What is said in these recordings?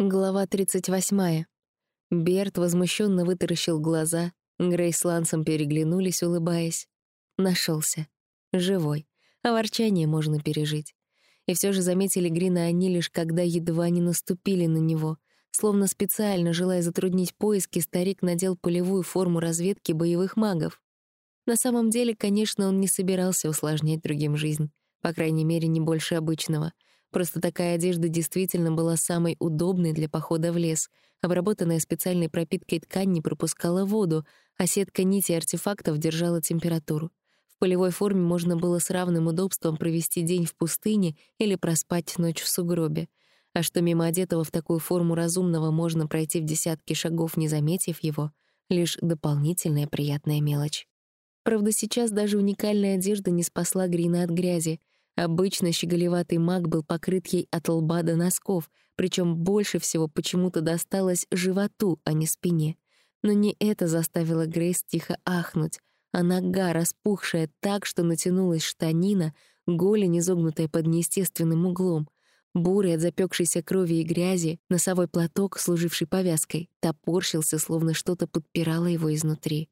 Глава 38. Берт возмущенно вытаращил глаза. Грей с Лансом переглянулись, улыбаясь. Нашелся. Живой. А ворчание можно пережить. И все же заметили Грина они лишь когда едва не наступили на него. Словно специально, желая затруднить поиски, старик надел полевую форму разведки боевых магов. На самом деле, конечно, он не собирался усложнять другим жизнь. По крайней мере, не больше обычного — Просто такая одежда действительно была самой удобной для похода в лес. Обработанная специальной пропиткой ткань не пропускала воду, а сетка нитей артефактов держала температуру. В полевой форме можно было с равным удобством провести день в пустыне или проспать ночь в сугробе. А что мимо одетого в такую форму разумного можно пройти в десятки шагов, не заметив его — лишь дополнительная приятная мелочь. Правда, сейчас даже уникальная одежда не спасла Грина от грязи. Обычно щеголеватый маг был покрыт ей от лба до носков, причем больше всего почему-то досталось животу, а не спине. Но не это заставило Грейс тихо ахнуть, а нога, распухшая так, что натянулась штанина, голень, изогнутая под неестественным углом, бурый от запекшейся крови и грязи, носовой платок, служивший повязкой, топорщился, словно что-то подпирало его изнутри.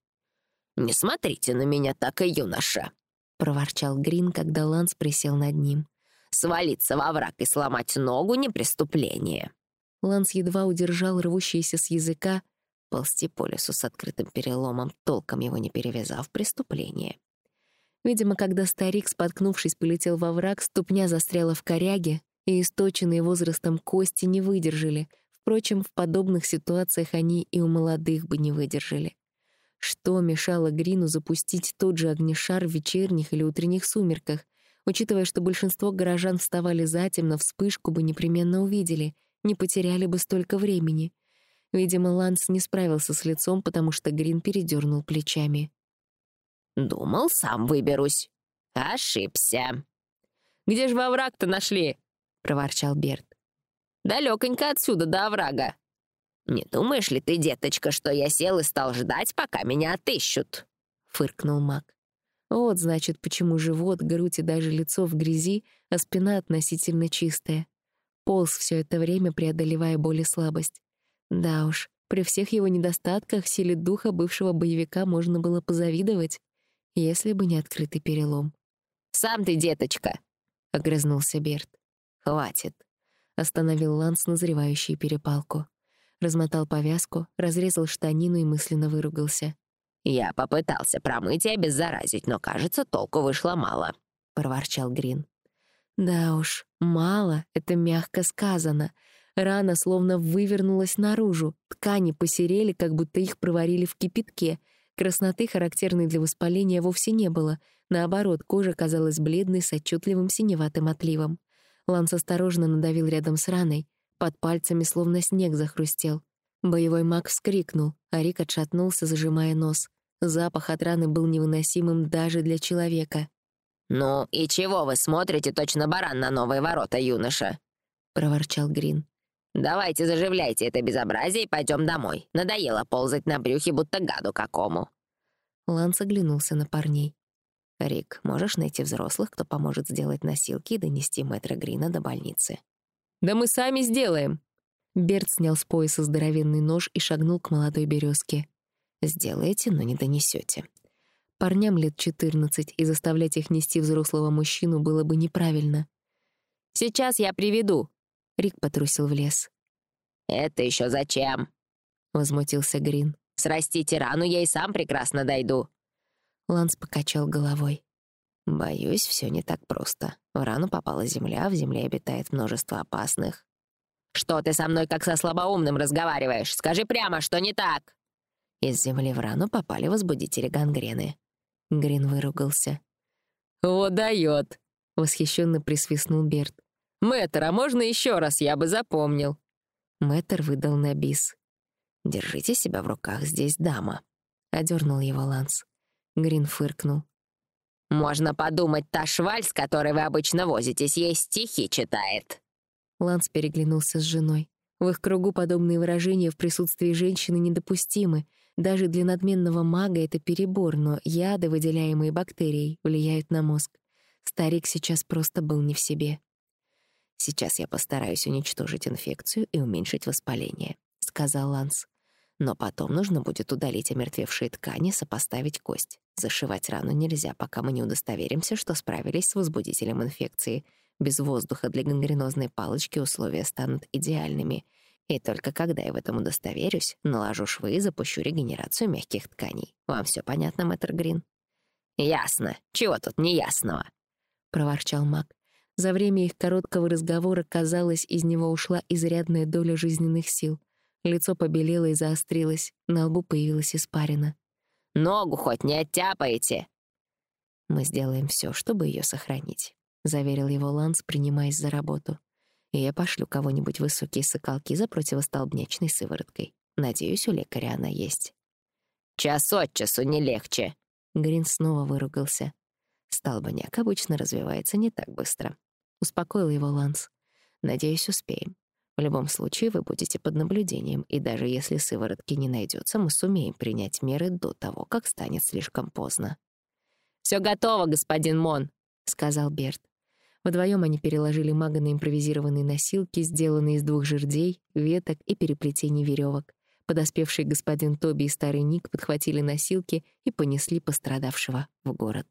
«Не смотрите на меня так, юноша!» — проворчал Грин, когда Ланс присел над ним. «Свалиться во враг и сломать ногу — не преступление». Ланс едва удержал рвущиеся с языка ползти по лесу с открытым переломом, толком его не перевязав, преступление. Видимо, когда старик, споткнувшись, полетел во враг, ступня застряла в коряге, и источенные возрастом кости не выдержали. Впрочем, в подобных ситуациях они и у молодых бы не выдержали. Что мешало Грину запустить тот же огнешар в вечерних или утренних сумерках? Учитывая, что большинство горожан вставали затемно, вспышку бы непременно увидели, не потеряли бы столько времени. Видимо, Ланс не справился с лицом, потому что Грин передернул плечами. «Думал, сам выберусь. Ошибся». «Где же во враг-то нашли?» — проворчал Берт. «Далёконько отсюда до оврага. «Не думаешь ли ты, деточка, что я сел и стал ждать, пока меня отыщут?» — фыркнул маг. Вот, значит, почему живот, грудь и даже лицо в грязи, а спина относительно чистая. Полз все это время, преодолевая боль и слабость. Да уж, при всех его недостатках силе духа бывшего боевика можно было позавидовать, если бы не открытый перелом. «Сам ты, деточка!» — огрызнулся Берт. «Хватит!» — остановил Ланс назревающую перепалку размотал повязку, разрезал штанину и мысленно выругался. «Я попытался промыть и обеззаразить, но, кажется, толку вышло мало», — проворчал Грин. «Да уж, мало, это мягко сказано. Рана словно вывернулась наружу, ткани посерели, как будто их проварили в кипятке. Красноты, характерной для воспаления, вовсе не было. Наоборот, кожа казалась бледной с отчетливым синеватым отливом. Ланс осторожно надавил рядом с раной. Под пальцами словно снег захрустел. Боевой маг вскрикнул, а Рик отшатнулся, зажимая нос. Запах от раны был невыносимым даже для человека. «Ну и чего вы смотрите точно баран на новые ворота, юноша?» — проворчал Грин. «Давайте заживляйте это безобразие и пойдем домой. Надоело ползать на брюхе, будто гаду какому». Ланс оглянулся на парней. «Рик, можешь найти взрослых, кто поможет сделать носилки и донести мэтра Грина до больницы?» «Да мы сами сделаем!» Берт снял с пояса здоровенный нож и шагнул к молодой березке. «Сделаете, но не донесете. Парням лет четырнадцать, и заставлять их нести взрослого мужчину было бы неправильно. «Сейчас я приведу!» Рик потрусил в лес. «Это еще зачем?» — возмутился Грин. «Срастите рану, я и сам прекрасно дойду». Ланс покачал головой. Боюсь, все не так просто. В рану попала земля, в земле обитает множество опасных. «Что ты со мной как со слабоумным разговариваешь? Скажи прямо, что не так!» Из земли в рану попали возбудители гангрены. Грин выругался. «Вот дает!» — восхищенно присвистнул Берт. «Мэтр, а можно еще раз, я бы запомнил!» Мэтр выдал на бис. «Держите себя в руках, здесь дама», — одернул его Ланс. Грин фыркнул. «Можно подумать, та шваль, с которой вы обычно возитесь, ей стихи читает». Ланс переглянулся с женой. В их кругу подобные выражения в присутствии женщины недопустимы. Даже для надменного мага это перебор, но яды, выделяемые бактерией, влияют на мозг. Старик сейчас просто был не в себе. Сейчас я постараюсь уничтожить инфекцию и уменьшить воспаление, сказал Ланс. Но потом нужно будет удалить омертвевшие ткани, сопоставить кость. Зашивать рану нельзя, пока мы не удостоверимся, что справились с возбудителем инфекции. Без воздуха для гангренозной палочки условия станут идеальными. И только когда я в этом удостоверюсь, наложу швы и запущу регенерацию мягких тканей. Вам все понятно, мэтр Грин? «Ясно. Чего тут неясного?» — проворчал маг. За время их короткого разговора, казалось, из него ушла изрядная доля жизненных сил. Лицо побелело и заострилось, на лбу появилась испарина. «Ногу хоть не оттяпаете!» «Мы сделаем все, чтобы ее сохранить», — заверил его Ланс, принимаясь за работу. «И я пошлю кого-нибудь высокие соколки за противостолбнячной сывороткой. Надеюсь, у лекаря она есть». «Час от часу не легче», Грин снова выругался. Столбняк обычно развивается не так быстро. Успокоил его Ланс. Надеюсь, успеем. В любом случае вы будете под наблюдением, и даже если сыворотки не найдется, мы сумеем принять меры до того, как станет слишком поздно. Все готово, господин Мон», — сказал Берт. Вдвоем они переложили мага на импровизированные носилки, сделанные из двух жердей, веток и переплетений веревок. Подоспевший господин Тоби и старый Ник подхватили носилки и понесли пострадавшего в город.